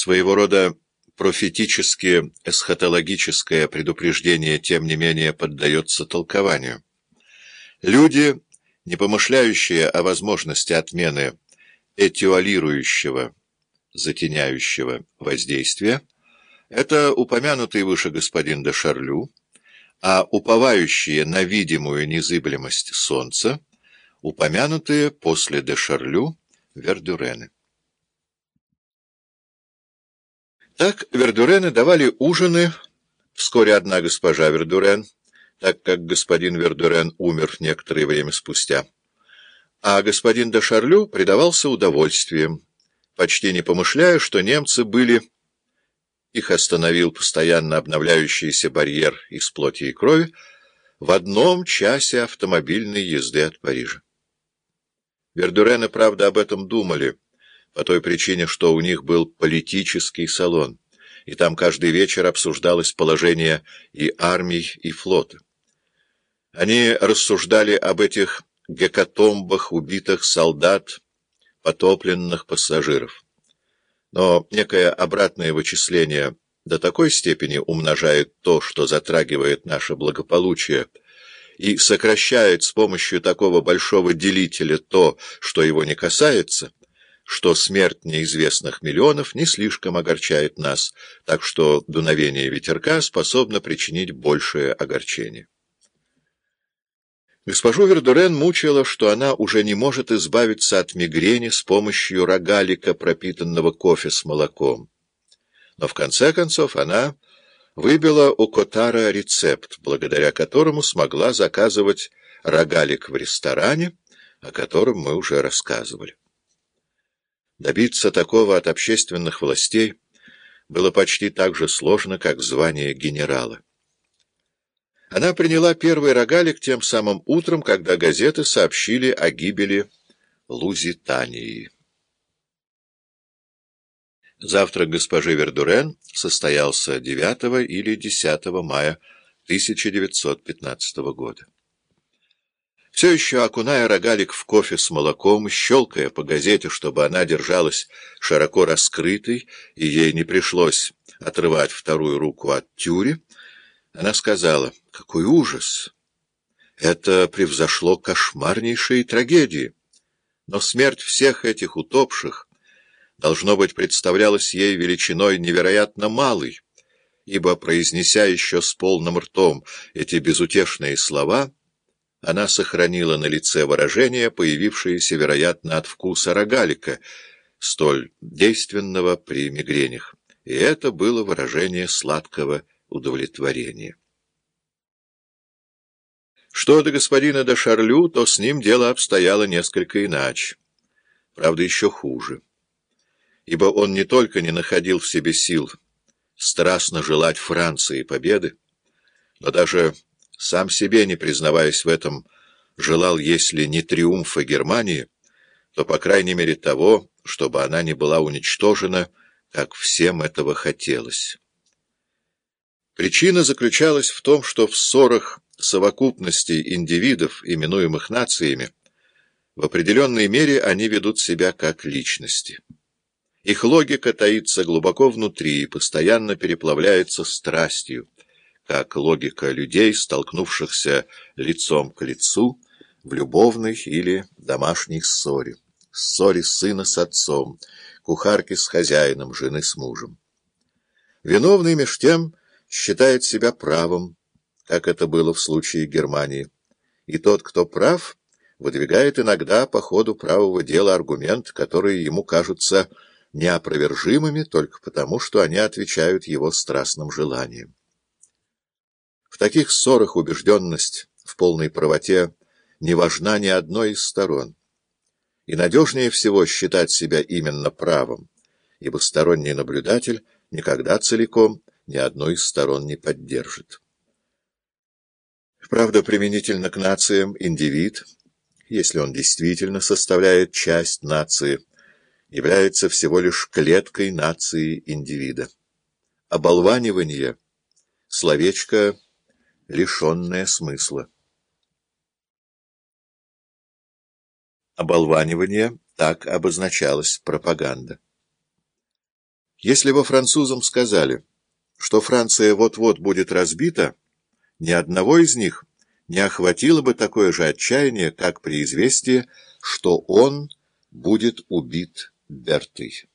Своего рода профетически эсхатологическое предупреждение, тем не менее, поддается толкованию. Люди, не помышляющие о возможности отмены этиолирующего, затеняющего воздействия, это упомянутый выше господин де Шарлю, а уповающие на видимую незыблемость солнца, упомянутые после де Шарлю Вердюрены. Так Вердурены давали ужины. Вскоре одна госпожа Вердурен, так как господин Вердурен умер некоторое время спустя. А господин де Шарлю предавался удовольствием, почти не помышляя, что немцы были... Их остановил постоянно обновляющийся барьер из плоти и крови в одном часе автомобильной езды от Парижа. Вердурены, правда, об этом думали — по той причине, что у них был политический салон, и там каждый вечер обсуждалось положение и армий, и флота. Они рассуждали об этих гекатомбах убитых солдат, потопленных пассажиров. Но некое обратное вычисление до такой степени умножает то, что затрагивает наше благополучие, и сокращает с помощью такого большого делителя то, что его не касается, что смерть неизвестных миллионов не слишком огорчает нас, так что дуновение ветерка способно причинить большее огорчение. Госпожу Вердурен мучило, что она уже не может избавиться от мигрени с помощью рогалика, пропитанного кофе с молоком. Но в конце концов она выбила у Котара рецепт, благодаря которому смогла заказывать рогалик в ресторане, о котором мы уже рассказывали. Добиться такого от общественных властей было почти так же сложно, как звание генерала. Она приняла первый рогалик тем самым утром, когда газеты сообщили о гибели Лузитании. Завтрак госпожи Вердурен состоялся 9 или 10 мая 1915 года. Все еще окуная рогалик в кофе с молоком, щелкая по газете, чтобы она держалась широко раскрытой, и ей не пришлось отрывать вторую руку от тюри, она сказала, «Какой ужас! Это превзошло кошмарнейшие трагедии. Но смерть всех этих утопших, должно быть, представлялась ей величиной невероятно малой, ибо, произнеся еще с полным ртом эти безутешные слова, она сохранила на лице выражение, появившееся, вероятно, от вкуса рогалика, столь действенного при мигренях, и это было выражение сладкого удовлетворения. Что до господина де Шарлю, то с ним дело обстояло несколько иначе, правда, еще хуже, ибо он не только не находил в себе сил страстно желать Франции победы, но даже сам себе, не признаваясь в этом, желал, если не триумфа Германии, то, по крайней мере, того, чтобы она не была уничтожена, как всем этого хотелось. Причина заключалась в том, что в ссорах совокупности индивидов, именуемых нациями, в определенной мере они ведут себя как личности. Их логика таится глубоко внутри и постоянно переплавляется страстью, как логика людей, столкнувшихся лицом к лицу в любовной или домашней ссоре, ссоре сына с отцом, кухарки с хозяином, жены с мужем. Виновный меж тем считает себя правым, как это было в случае Германии, и тот, кто прав, выдвигает иногда по ходу правого дела аргумент, которые ему кажутся неопровержимыми только потому, что они отвечают его страстным желаниям. В таких ссорах убежденность в полной правоте не важна ни одной из сторон. И надежнее всего считать себя именно правым, ибо сторонний наблюдатель никогда целиком ни одной из сторон не поддержит. Правда, применительно к нациям индивид, если он действительно составляет часть нации, является всего лишь клеткой нации индивида. Оболванивание — словечко лишенное смысла. Оболванивание — так обозначалась пропаганда. Если бы французам сказали, что Франция вот-вот будет разбита, ни одного из них не охватило бы такое же отчаяние, как при известии, что он будет убит Бертой.